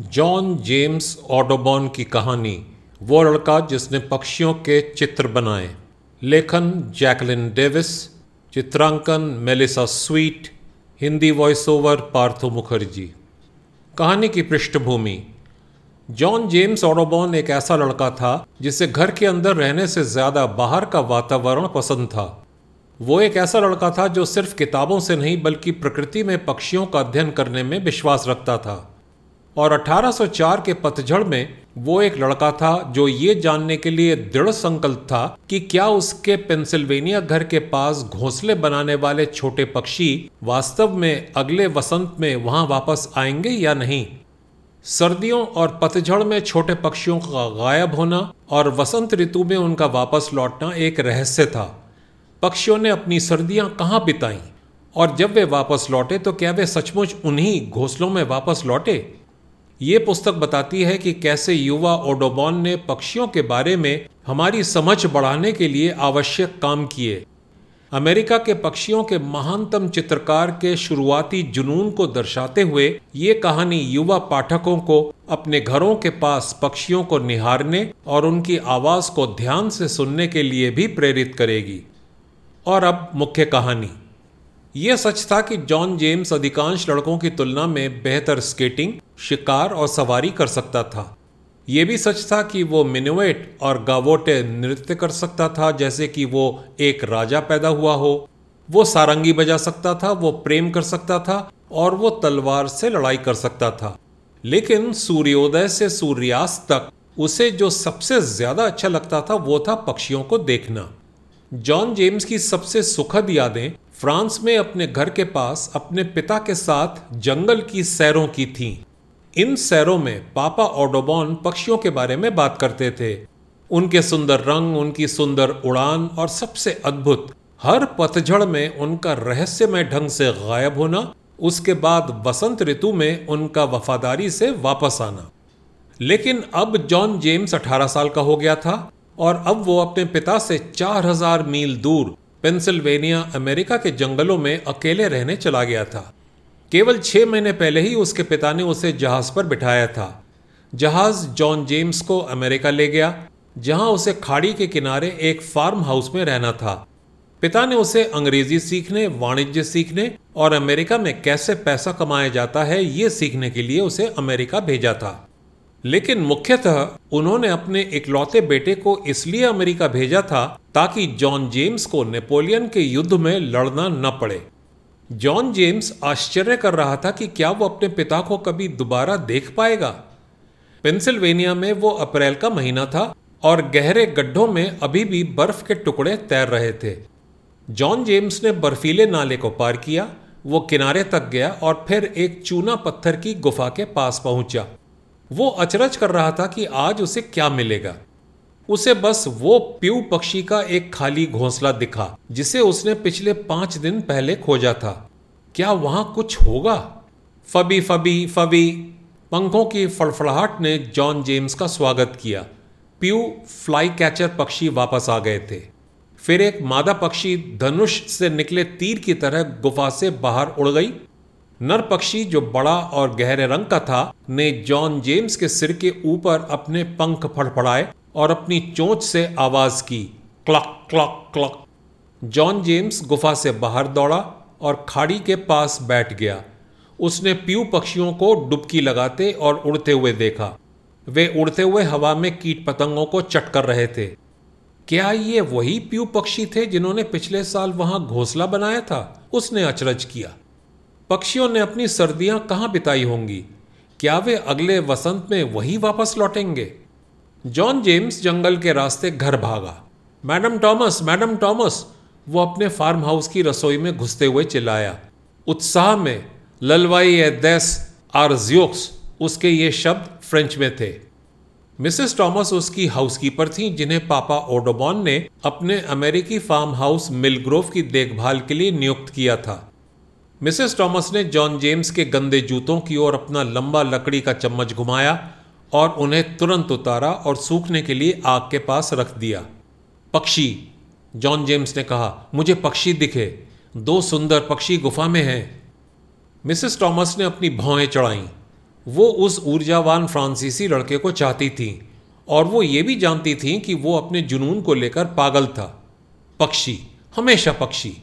John James Audubon की कहानी, वो लड़का जिसने पक्षियों के चित्र बनाए। लेखन जैकलिन डेविस, चित्रांकन Melissa Sweet, Hindi voice over Partho Mukherjee. कहानी की पृष्ठभूमि। जॉन जेम्स ऑडोबॉन एक ऐसा लड़का था जिसे घर के अंदर रहने से ज़्यादा बाहर का वातावरण पसंद था। वो एक ऐसा लड़का था जो सिर्फ़ किताबों से नहीं, बल्कि प्रकृति में पक्षियों का अध्ययन करने में विश्वास रखता था। और 1804 के पतझड़ में वो एक लड़का था जो ये जानने के लिए दृढ़ संकल्प था कि क्या उसके पेंसिल्वेनिया घर के पास घोंसले बनाने वाले छोटे पक्षी वास्तव में अगले वसंत में वहाँ वापस आएँगे या नहीं? सर्दियों और पतझड़ में छोटे पक्षियों का गायब होना और वसंत ऋतु में उनका वापस लौटना एक रहस्य था। पक्षियों ने अपनी सर्दियाँ कहाँ बिताई? और जब वे वापस लौटे तो क्या वे सचमुच उन्हीं घोंसलों में वापस लौटे? ये पुस्तक बताती है कि कैसे युवा ओडोबॉन ने पक्षियों के बारे में हमारी समझ बढ़ाने के लिए आवश्यक काम किए। अमेरिका के पक्षियों के महानतम चित्रकार के शुरुआती जुनून को दर्शाते हुए ये कहानी युवा पाठकों को अपने घरों के पास पक्षियों को निहारने और उनकी आवाज़ को ध्यान से सुनने के लिए भी प्रेरित करेगी। और अब मुख्य कहानी। यह सच था कि जॉन जेम्स अधिकांश लड़कों की तुलना में बेहतर स्केटिंग, शिकार और सवारी कर सकता था। यह भी सच था कि वो मिनुएट और गावोटे नृत्य कर सकता था, जैसे कि वो एक राजा पैदा हुआ हो। वो सारंगी बजा सकता था, वो प्रेम कर सकता था और वो तलवार से लड़ाई कर सकता था। लेकिन सूर्योदय से सूर्यास्त तक उसे जो सबसे ज़्यादा अच्छा लगता था वो था पक्षियों को देखना। जॉन जेम्स की सबसे सुखद यादें फ्रांस में अपने घर के पास अपने पिता के साथ जंगल की सैरों की थीं। इन सैरों में पापा ऑडोबॉन पक्षियों के बारे में बात करते थे उनके सुंदर रंग, उनकी सुंदर उड़ान और सबसे अद्भुत, हर पतझड़ में उनका रहस्यमय ढंग से गायब होना, उसके बाद वसंत ऋतु में उनका वफादारी से वापस आना लेकिन अब जॉन जेम्स 18 साल का हो गया था और अब वो अपने पिता से 4000 मील दूर पेंसिल्वेनिया, अमेरिका के जंगलों में अकेले रहने चला गया था। केवल छह महीने पहले ही उसके पिता ने उसे जहाज़ पर बिठाया था। जहाज़ जॉन जेम्स को अमेरिका ले गया, जहाँ उसे खाड़ी के किनारे एक फार्म हाउस में रहना था। पिता ने उसे अंग्रेज़ी सीखने, वाणिज्य सीखने और अमेरिका में कैसे पैसा कमाया जाता है, ये सीखने के लिए उसे अमेरिका भेजा था। लेकिन मुख्यतः उन्होंने अपने इकलौते बेटे को इसलिए अमेरिका भेजा था ताकि जॉन जेम्स को नेपोलियन के युद्ध में लड़ना न पड़े। जॉन जेम्स आश्चर्य कर रहा था कि क्या वो अपने पिता को कभी दोबारा देख पाएगा। पेंसिल्वेनिया में वो अप्रैल का महीना था और गहरे गड्ढों में अभी भी बर्फ़ के टुकड़े तैर रहे थे। जॉन जेम्स ने बर्फीले नाले को पार किया, वो किनारे तक गया और फिर एक चूना पत्थर की गुफा के पास पहुँचा। वो अचरज कर रहा था कि आज उसे क्या मिलेगा। उसे बस वो प्यू पक्षी का एक खाली घोंसला दिखा, जिसे उसने पिछले पाँच दिन पहले खोजा था। क्या वहाँ कुछ होगा? फबी फबी फबी। पंखों की फड़फड़ाहट ने जॉन जेम्स का स्वागत किया। प्यू फ्लाई कैचर पक्षी वापस आ गए थे। फिर एक मादा पक्षी धनुष से निकले तीर की तरह गुफा से बाहर उड़ गई। नर पक्षी जो बड़ा और गहरे रंग का था, ने जॉन जेम्स के सिर के ऊपर अपने पंख फड़फड़ाए। और अपनी चोंच से आवाज़ की, cluck cluck cluck. John James गुफा से बाहर दौड़ा और खाड़ी के पास बैठ गया। उसने प्यू पक्षियों को डुबकी लगाते और उड़ते हुए देखा। वे उड़ते हुए हवा में कीट पतंगों को चट कर रहे थे। क्या ये वही प्यू पक्षी थे जिन्होंने पिछले साल वहाँ घोंसला बनाया था? उसने अचरज किया। पक्षियों ने अपनी सर्दियाँ कहाँ बिताई होंगी? क्या वे अगले वसंत में वही वापस लौटेंगे? जॉन जेम्स जंगल के रास्ते घर भागा। मैडम टॉमस मैडम टॉमस, वो अपने फार्म हाउस की रसोई में घुसते हुए चिल्लाया। उत्साह में ललवाई ए देस आर ज्योक्स, उसके ये शब्द फ्रेंच में थे। मिसेस टॉमस उसकी हाउसकीपर थीं, जिन्हें पापा ओडोबॉन ने अपने अमेरिकी फार्म हाउस मिलग्रोव की देखभाल के लिए नियुक्त किया था। मिसेस टॉमस ने जॉन जेम्स के गंदे जूतों की ओर अपना लंबा लकड़ी का चम्मच घुमाया और उन्हें तुरंत उतारा और सूखने के लिए आग के पास रख दिया। पक्षी, जॉन जेम्स ने कहा, मुझे पक्षी दिखे। दो सुंदर पक्षी गुफा में हैं। मिसेस टॉमस ने अपनी भौएँ चढ़ाईं। वो उस ऊर्जावान फ्रांसीसी लड़के को चाहती थी और वो ये भी जानती थी कि वो अपने जुनून को लेकर पागल था। पक्षी, हमेशा पक्षी।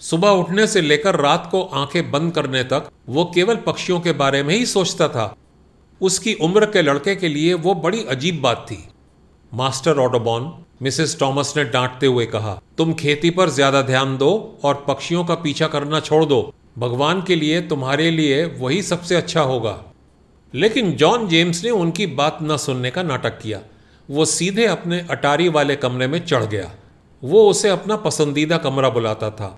सुबह उठने से लेकर रात को आँखें बंद करने तक वो केवल पक्षियों के बारे में ही सोचता था। उसकी उम्र के लड़के के लिए वो बड़ी अजीब बात थी। मास्टर ऑडोबॉन, मिसेस टॉमस ने डांटते हुए कहा, तुम खेती पर ज़्यादा ध्यान दो और पक्षियों का पीछा करना छोड़ दो। भगवान के लिए तुम्हारे लिए वही सबसे अच्छा होगा। लेकिन जॉन जेम्स ने उनकी बात न सुनने का नाटक किया। वो सीधे अपने अटारी वाले कमरे में चढ़ गया। वो उसे अपना पसंदीदा कमरा बुलाता था।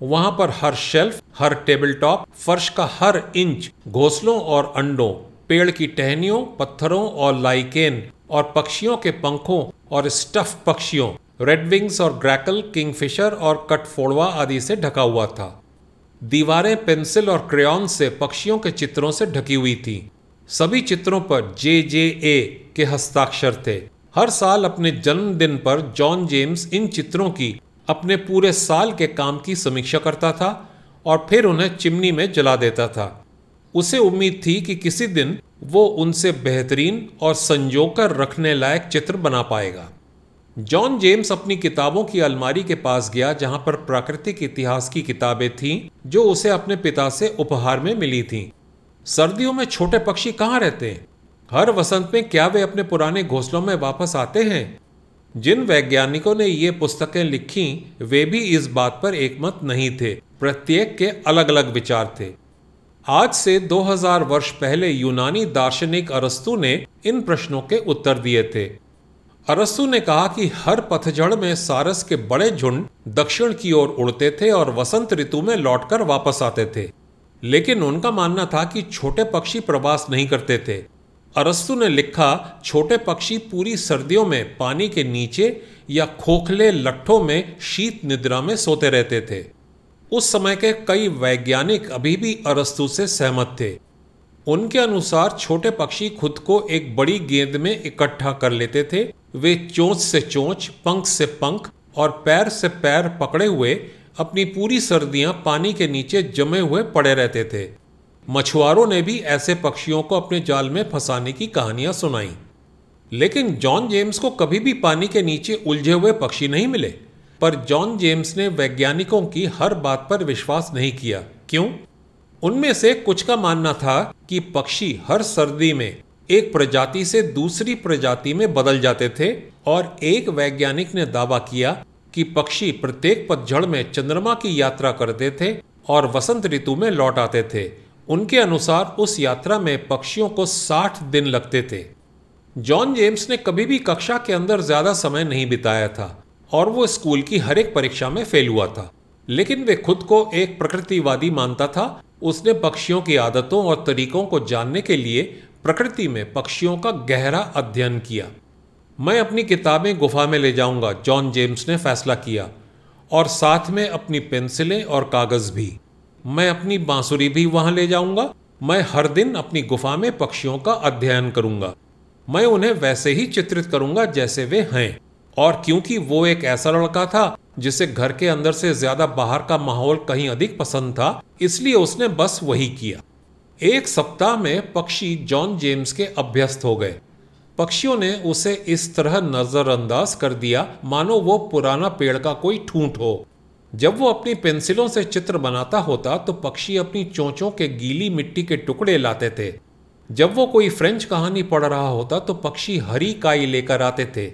वहाँ पर हर शेल्फ, हर टेबल टॉप, फर्श का हर इंच, घोंसलों और अंडों पेड़ की टहनियों, पत्थरों और लाइकेन, और पक्षियों के पंखों और स्टफ़ पक्षियों रेड विंग्स और ग्रैकल किंगफिशर और कटफोड़वा आदि से ढका हुआ था। दीवारें पेंसिल और क्रेयॉन से पक्षियों के चित्रों से ढकी हुई थी। सभी चित्रों पर जे जे ए के हस्ताक्षर थे। हर साल अपने जन्मदिन पर जॉन जेम्स इन चित्रों की अपने पूरे साल के काम की समीक्षा करता था और फिर उन्हें चिमनी में जला देता था। उसे उम्मीद थी कि किसी दिन वो उनसे बेहतरीन और संजोकर रखने लायक चित्र बना पाएगा। जॉन जेम्स अपनी किताबों की अलमारी के पास गया, जहाँ पर प्राकृतिक इतिहास की किताबें थीं, जो उसे अपने पिता से उपहार में मिली थीं। सर्दियों में छोटे पक्षी कहाँ रहते हैं? हर वसंत में क्या वे अपने पुराने घोंसलों में वापस आते हैं? जिन वैज्ञानिकों ने ये पुस्तकें लिखी, वे भी इस बात पर एकमत नहीं थे। प्रत्येक के अलग अलग विचार थे। आज से 2000 वर्ष पहले यूनानी दार्शनिक अरस्तु ने इन प्रश्नों के उत्तर दिए थे। अरस्तु ने कहा कि हर पतझड़ में सारस के बड़े झुंड दक्षिण की ओर उड़ते थे और वसंत ऋतु में लौटकर वापस आते थे। लेकिन उनका मानना था कि छोटे पक्षी प्रवास नहीं करते थे। अरस्तु ने लिखा, छोटे पक्षी पूरी सर्दियों में पानी के नीचे या खोखले लट्ठों में शीत निद्रा में सोते रहते थे। उस समय के कई वैज्ञानिक अभी भी अरस्तु से सहमत थे। उनके अनुसार छोटे पक्षी खुद को एक बड़ी गेंद में इकट्ठा कर लेते थे। वे चोंच से चोंच, पंख से पंख और पैर से पैर पकड़े हुए अपनी पूरी सर्दियाँ पानी के नीचे जमे हुए पड़े रहते थे। मछुआरों ने भी ऐसे पक्षियों को अपने जाल में फंसाने की कहानियाँ सुनाई। लेकिन जॉन जेम्स को कभी भी पानी के नीचे उलझे हुए पक्षी नहीं मिले। पर जॉन जेम्स ने वैज्ञानिकों की हर बात पर विश्वास नहीं किया। क्यों? उनमें से कुछ का मानना था कि पक्षी हर सर्दी में एक प्रजाति से दूसरी प्रजाति में बदल जाते थे और एक वैज्ञानिक ने दावा किया कि पक्षी प्रत्येक पतझड़ में चंद्रमा की यात्रा करते थे और वसंत ऋतु में लौट आते थे। उनके अनुसार उस यात्रा में पक्षियों को 60 दिन लगते थे। जॉन जेम्स ने कभी भी कक्षा के अंदर ज़्यादा समय नहीं बिताया था। और वो स्कूल की हर एक परीक्षा में फेल हुआ था। लेकिन वे खुद को एक प्रकृतिवादी मानता था। उसने पक्षियों की आदतों और तरीकों को जानने के लिए प्रकृति में पक्षियों का गहरा अध्ययन किया। मैं अपनी किताबें गुफा में ले जाऊँगा, जॉन जेम्स ने फैसला किया, और साथ में अपनी पेंसिलें और कागज़ भी। मैं अपनी बांसुरी भी वहाँ ले जाऊँगा। मैं हर दिन अपनी गुफा में पक्षियों का अध्ययन करूँगा। मैं उन्हें वैसे ही चित्रित करूँगा जैसे वे हैं। और क्योंकि वो एक ऐसा लड़का था जिसे घर के अंदर से ज़्यादा बाहर का माहौल कहीं अधिक पसंद था, इसलिए उसने बस वही किया। एक सप्ताह में पक्षी जॉन जेम्स के अभ्यस्त हो गए। पक्षियों ने उसे इस तरह नजरअंदाज कर दिया, मानो वो पुराना पेड़ का कोई ठूंठ हो। जब वो अपनी पेंसिलों से चित्र बनाता होता तो पक्षी अपनी चोंचों के गीली मिट्टी के टुकड़े लाते थे। जब वो कोई फ्रेंच कहानी पढ़ रहा होता तो पक्षी हरी काई लेकर आते थे।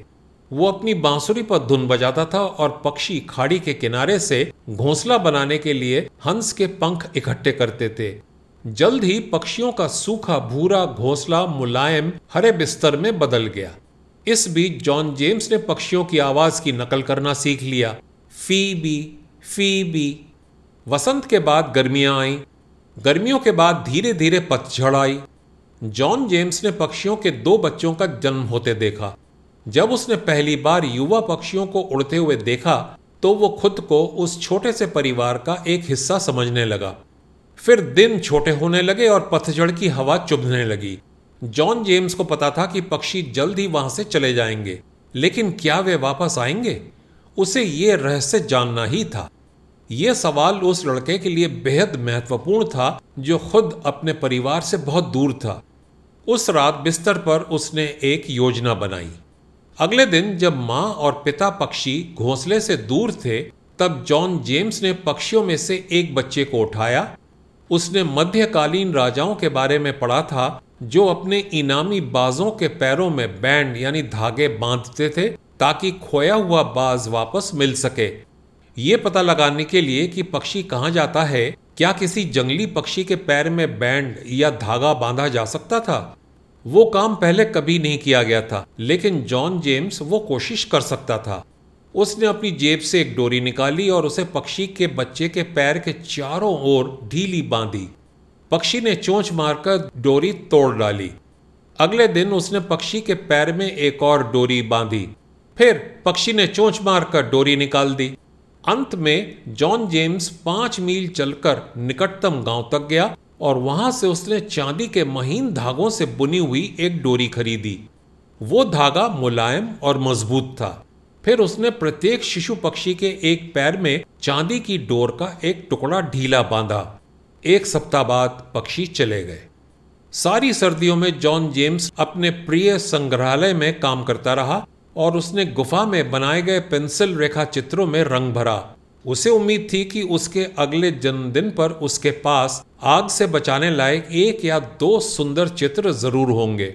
वो अपनी बांसुरी पर धुन बजाता था और पक्षी खाड़ी के किनारे से घोंसला बनाने के लिए हंस के पंख इकट्ठे करते थे। जल्द ही पक्षियों का सूखा, भूरा घोंसला मुलायम, हरे बिस्तर में बदल गया। इस बीच जॉन जेम्स ने पक्षियों की आवाज़ की नकल करना सीख लिया। फ़ी बी फ़ी बी वसंत के बाद गर्मियाँ आई। गर्मियों के बाद धीरे धीरे पतझड़ आई। जॉन जेम्स ने पक्षियों के दो बच्चों का जन्म होते देखा। जब उसने पहली बार युवा पक्षियों को उड़ते हुए देखा तो वो खुद को उस छोटे से परिवार का एक हिस्सा समझने लगा। फिर दिन छोटे होने लगे और पतझड़ की हवा चुभने लगी। जॉन जेम्स को पता था कि पक्षी जल्द ही वहाँ से चले जाएँगे, लेकिन क्या वे वापस आएँगे? उसे ये रहस्य जानना ही था। ये सवाल उस लड़के के लिए बेहद महत्वपूर्ण था, जो खुद अपने परिवार से बहुत दूर था। उस रात बिस्तर पर उसने एक योजना बनाई। अगले दिन जब माँ और पिता पक्षी घोंसले से दूर थे, तब जॉन जेम्स ने पक्षियों में से एक बच्चे को उठाया। उसने मध्यकालीन राजाओं के बारे में पढ़ा था, जो अपने इनामी बाजों के पैरों में बैंड यानी धागे बांधते थे, ताकि खोया हुआ बाज वापस मिल सके। ये पता लगाने के लिए कि पक्षी कहाँ जाता है, क्या किसी जंगली पक्षी के पैर में बैंड या धागा बांधा जा सकता था? वो काम पहले कभी नहीं किया गया था, लेकिन जॉन जेम्स वो कोशिश कर सकता था। उसने अपनी जेब से एक डोरी निकाली और उसे पक्षी के बच्चे के पैर के चारों ओर ढीली बांधी। पक्षी ने चोंच मारकर डोरी तोड़ डाली। अगले दिन उसने पक्षी के पैर में एक और डोरी बांधी। फिर पक्षी ने चोंच मारकर डोरी निकाल दी। अंत में जॉन जेम्स पाँच मील चलकर निकटतम गाँव तक गया और वहाँ से उसने चांदी के महीन धागों से बुनी हुई एक डोरी खरीदी। वो धागा मुलायम और मज़बूत था। फिर उसने प्रत्येक शिशु पक्षी के एक पैर में चांदी की डोर का एक टुकड़ा ढीला बांधा। एक सप्ताह बाद पक्षी चले गए। सारी सर्दियों में जॉन जेम्स अपने प्रिय संग्रहालय में काम करता रहा और उसने गुफा में बनाए गए पेंसिल रेखा चित्रों में रंग भरा। उसे उम्मीद थी कि उसके अगले जन्मदिन पर उसके पास आग से बचाने लायक एक या दो सुंदर चित्र ज़रूर होंगे।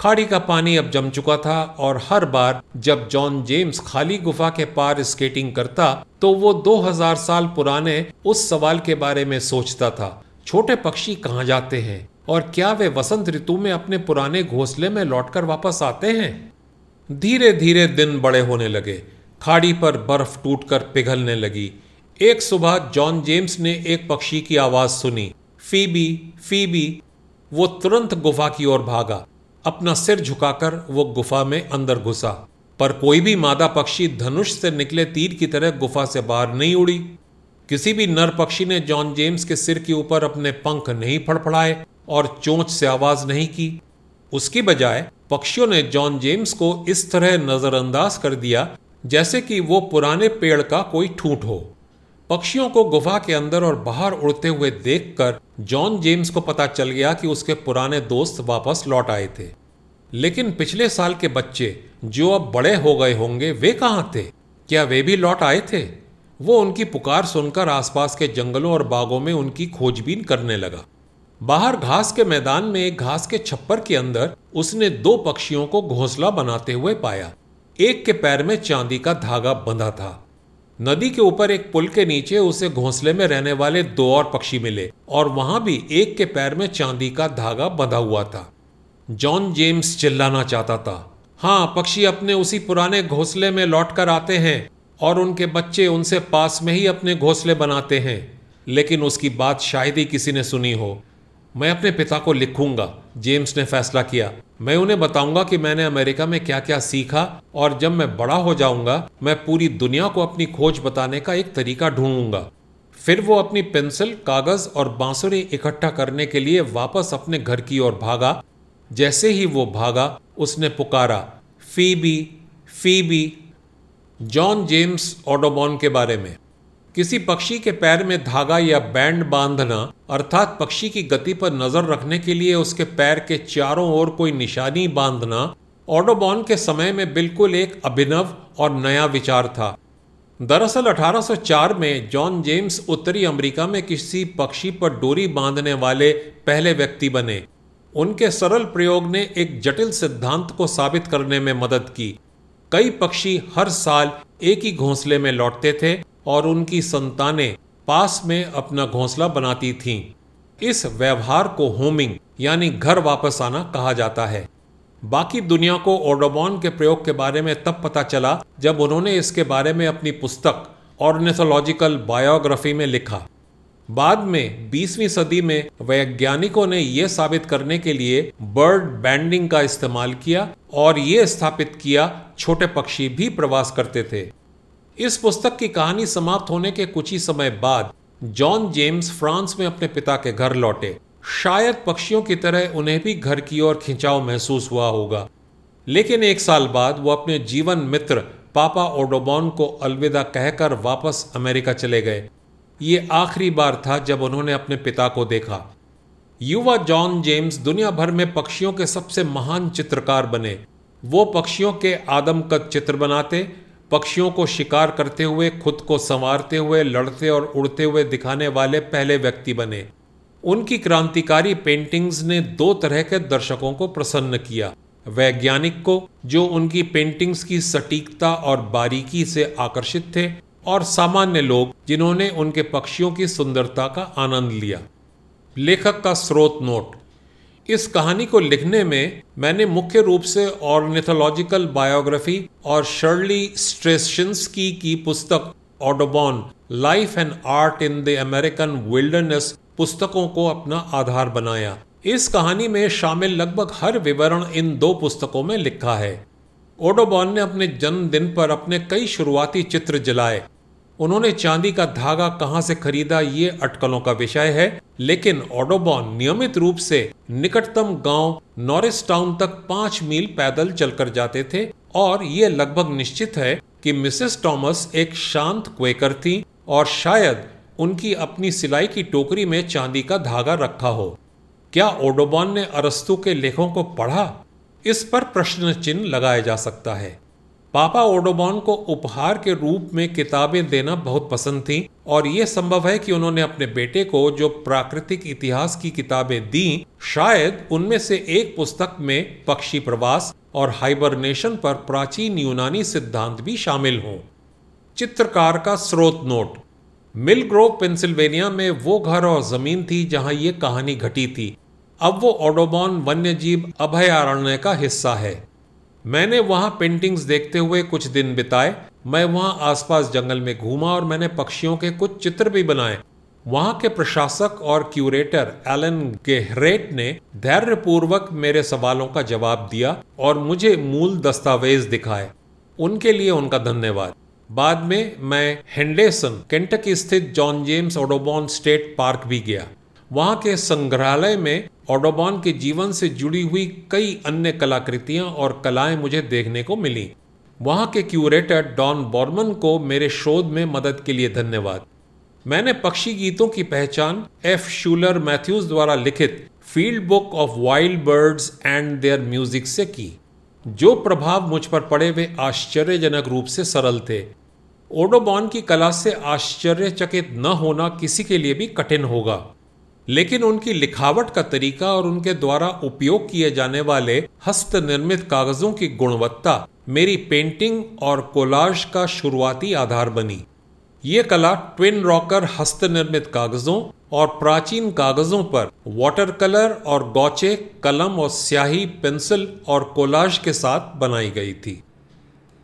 खाड़ी का पानी अब जम चुका था और हर बार जब जॉन जेम्स खाली गुफा के पार स्केटिंग करता तो वो 2000 साल पुराने उस सवाल के बारे में सोचता था, छोटे पक्षी कहाँ जाते हैं और क्या वे वसंत ऋतु में अपने पुराने घोंसले में लौटकर वापस आते हैं? धीरे धीरे दिन बड़े होने लगे। खाड़ी पर बर्फ़ टूटकर पिघलने लगी। एक सुबह जॉन जेम्स ने एक पक्षी की आवाज़ सुनी। फीबी फीबी, वो तुरंत गुफा की ओर भागा। अपना सिर झुकाकर वो गुफा में अंदर घुसा। पर कोई भी मादा पक्षी धनुष से निकले तीर की तरह गुफा से बाहर नहीं उड़ी। किसी भी नर पक्षी ने जॉन जेम्स के सिर के ऊपर अपने पंख नहीं फड़फड़ाए और चोंच से आवाज़ नहीं की। उसकी बजाय पक्षियों ने जॉन जेम्स को इस तरह नजरअंदाज कर दिया जैसे कि वो पुराने पेड़ का कोई ठूंठ हो। पक्षियों को गुफा के अंदर और बाहर उड़ते हुए देखकर जॉन जेम्स को पता चल गया कि उसके पुराने दोस्त वापस लौट आए थे। लेकिन पिछले साल के बच्चे जो अब बड़े हो गए होंगे, वे कहाँ थे? क्या वे भी लौट आए थे? वो उनकी पुकार सुनकर आसपास के जंगलों और बागों में उनकी खोजबीन करने लगा। बाहर घास के मैदान में एक घास के छप्पर के अंदर उसने दो पक्षियों को घोंसला बनाते हुए पाया। एक के पैर में चांदी का धागा बंधा था। नदी के ऊपर एक पुल के नीचे उसे घोंसले में रहने वाले दो और पक्षी मिले और वहाँ भी एक के पैर में चांदी का धागा बंधा हुआ था। जॉन जेम्स चिल्लाना चाहता था। हाँ पक्षी अपने उसी पुराने घोंसले में लौट कर आते हैं और उनके बच्चे उनसे पास में ही अपने घोंसले बनाते हैं। लेकिन उसकी बात शायद ही किसी ने सुनी हो। मैं अपने पिता को लिखूँगा, जेम्स ने फैसला किया। मैं उन्हें बताऊँगा कि मैंने अमेरिका में क्या क्या सीखा और जब मैं बड़ा हो जाऊँगा, मैं पूरी दुनिया को अपनी खोज बताने का एक तरीका ढूंढूँगा। फिर वो अपनी पेंसिल, कागज़ और बांसुरी इकट्ठा करने के लिए वापस अपने घर की ओर भागा। जैसे ही वो भागा, उसने पुकारा, Phoebe Phoebe, John James Audubon के बारे में। किसी पक्षी के पैर में धागा या बैंड बांधना, अर्थात पक्षी की गति पर नज़र रखने के लिए उसके पैर के चारों ओर कोई निशानी बांधना, ऑडोबॉन के समय में बिल्कुल एक अभिनव और नया विचार था। दरअसल 1804 में जॉन जेम्स उत्तरी अमेरिका में किसी पक्षी पर डोरी बांधने वाले पहले व्यक्ति बने। उनके सरल प्रयोग ने एक जटिल सिद्धांत को साबित करने में मदद की। कई पक्षी हर साल एक ही घोंसले में लौटते थे और उनकी संतानें पास में अपना घोंसला बनाती थीं। इस व्यवहार को होमिंग, यानी घर वापस आना, कहा जाता है। बाकी दुनिया को ओडोबॉन के प्रयोग के बारे में तब पता चला जब उन्होंने इसके बारे में अपनी पुस्तक, ऑर्निथोलॉजिकल बायोग्राफी में लिखा। बाद में 20वीं सदी में, वैज्ञानिकों ने यह साबित करने के लिए बर्ड बैंडिंग का इस्तेमाल किया और ये स्थापित किया, छोटे पक्षी भी प्रवास करते थे। इस पुस्तक की कहानी समाप्त होने के कुछ ही समय बाद जॉन जेम्स फ्रांस में अपने पिता के घर लौटे। शायद पक्षियों की तरह उन्हें भी घर की ओर खिंचाव महसूस हुआ होगा। लेकिन एक साल बाद वो अपने जीवन मित्र पापा ओडोबॉन को अलविदा कहकर वापस अमेरिका चले गए। ये आखिरी बार था जब उन्होंने अपने पिता को देखा। युवा जॉन जेम्स दुनिया भर में पक्षियों के सबसे महान चित्रकार बने। वो पक्षियों के आदमकद चित्र बनाते पक्षियों को शिकार करते हुए, खुद को संवारते हुए, लड़ते और उड़ते हुए दिखाने वाले पहले व्यक्ति बने। उनकी क्रांतिकारी पेंटिंग्स ने दो तरह के दर्शकों को प्रसन्न किया। वैज्ञानिक को, जो उनकी पेंटिंग्स की सटीकता और बारीकी से आकर्षित थे, और सामान्य लोग, जिन्होंने उनके पक्षियों की सुंदरता का आनंद लिया। लेखक का स्रोत नोट। इस कहानी को लिखने में मैंने मुख्य रूप से ऑर्निथोलॉजिकल बायोग्राफी और शर्ली स्ट्रेशिंस्की की पुस्तक Audubon, life and art in the American wilderness पुस्तकों को अपना आधार बनाया। इस कहानी में शामिल लगभग हर विवरण इन दो पुस्तकों में लिखा है। ओडोबॉन ने अपने जन्मदिन पर अपने कई शुरुआती चित्र जलाए। उन्होंने चांदी का धागा कहाँ से खरीदा, ये अटकलों का विषय है। लेकिन ऑडोबॉन नियमित रूप से निकटतम गाँव नॉरिस टाउन तक पाँच मील पैदल चलकर जाते थे और ये लगभग निश्चित है कि मिसेस टॉमस एक शांत क्वेकर थी और शायद उनकी अपनी सिलाई की टोकरी में चांदी का धागा रखा हो। क्या ओडोबॉन ने अरस्तु के लेखों को पढ़ा? इस पर प्रश्न चिन्ह लगाया जा सकता है। पापा ओडोबॉन को उपहार के रूप में किताबें देना बहुत पसंद थी और ये संभव है कि उन्होंने अपने बेटे को जो प्राकृतिक इतिहास की किताबें दी, शायद उनमें से एक पुस्तक में पक्षी प्रवास और हाइबरनेशन पर प्राचीन यूनानी सिद्धांत भी शामिल हों। चित्रकार का स्रोत नोट। मिल ग्रोव पेंसिल्वेनिया में वो घर और ज़मीन थी जहाँ ये कहानी घटी थी। अब वो ओडोबॉन वन्यजीव अभयारण्य का हिस्सा है। मैंने वहाँ पेंटिंग्स देखते हुए कुछ दिन बिताए। मैं वहाँ आसपास जंगल में घूमा और मैंने पक्षियों के कुछ चित्र भी बनाए। वहाँ के प्रशासक और क्यूरेटर एलन गेहरेट ने धैर्यपूर्वक मेरे सवालों का जवाब दिया और मुझे मूल दस्तावेज़ दिखाए। उनके लिए उनका धन्यवाद। बाद में मैं हेंडेसन केंटकी स्थित John James Audubon State Park भी गया। वहाँ के संग्रहालय में ओडोबॉन के जीवन से जुड़ी हुई कई अन्य कलाकृतियाँ और कलाएँ मुझे देखने को मिली। वहाँ के क्यूरेटर डॉन बॉर्मन को मेरे शोध में मदद के लिए धन्यवाद। मैंने पक्षी गीतों की पहचान एफ़. शूलर मैथ्यूज द्वारा लिखित field book of wild birds and their music से की। जो प्रभाव मुझ पर पड़े वे आश्चर्यजनक रूप से सरल थे। ओडोबॉन की कला से आश्चर्यचकित न होना किसी के लिए भी कठिन होगा। लेकिन उनकी लिखावट का तरीका और उनके द्वारा उपयोग किए जाने वाले हस्त निर्मित कागजों की गुणवत्ता मेरी पेंटिंग और कोलाज का शुरुआती आधार बनी। ये कला ट्विन रॉकर हस्त निर्मित कागजों और प्राचीन कागजों पर वाटर कलर और गौचे, कलम और स्याही, पेंसिल और कोलाज के साथ बनाई गई थी।